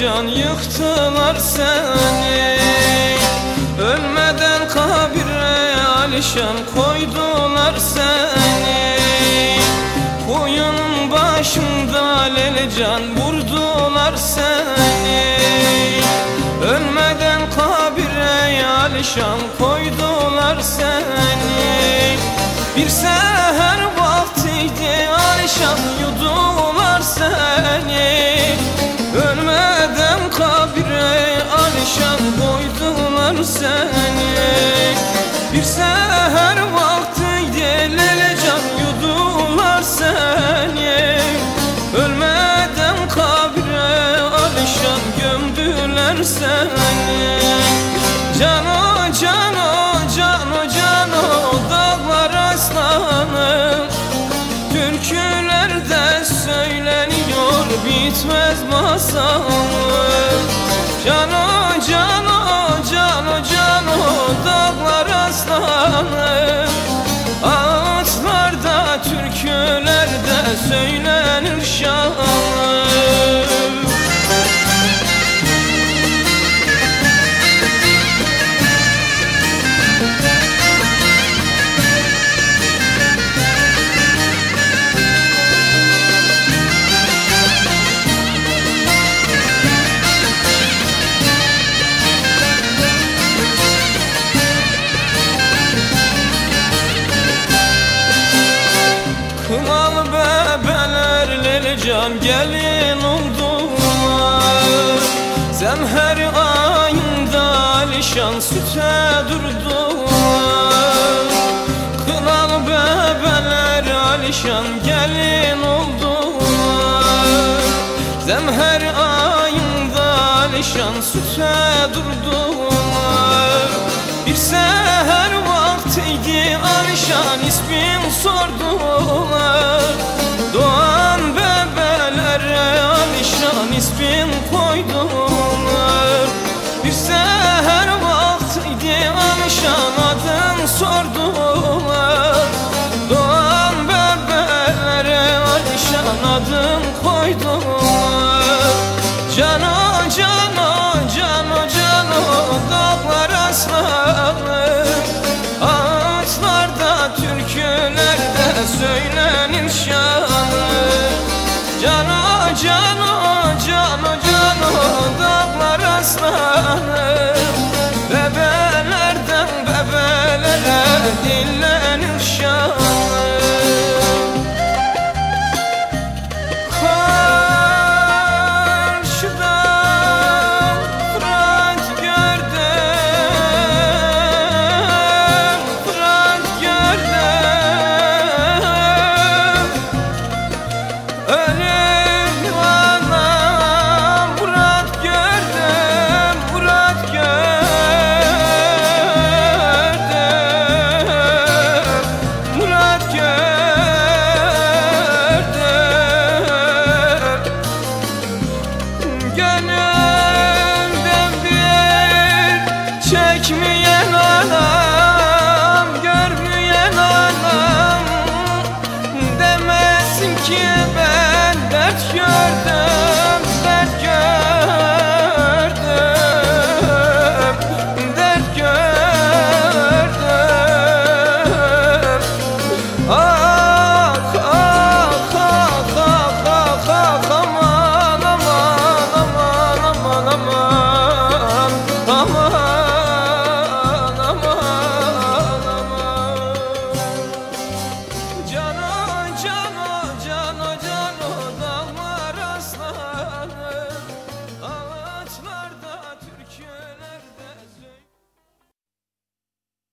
yıktılar seni. Ölmeden kabire alişan koydular seni. Koyunun başında lelecan vurdular seni. Ölmeden kabire alişan koydular seni. Bir seher Bir seher vaktiydi lelecan yudular seni. Ölmeden kabire alişan gömdüler seni. Cano cano cano cano dağlar aslanım Türkülerde söyleniyor bitmez masalım cano türkülerde söylenir şanım Kınalı bebeler can gelin oldular Zemher ayında alişan süte durdular Kınalı bebeler alişan gelin oldular Zemher ayında alişan süte durdular Bir seher vaktiydi alişan ismin sordular hasbim koydum. Bir seher vaktiydi anışan adın sordum. Doğan bebeklere alışan adım koydum. Cano cano cano cano dağlar aslanır Ağaçlarda türkülerde söylenir şanı. Cano cano aslanım. Bebelerden bebelere dinle oh.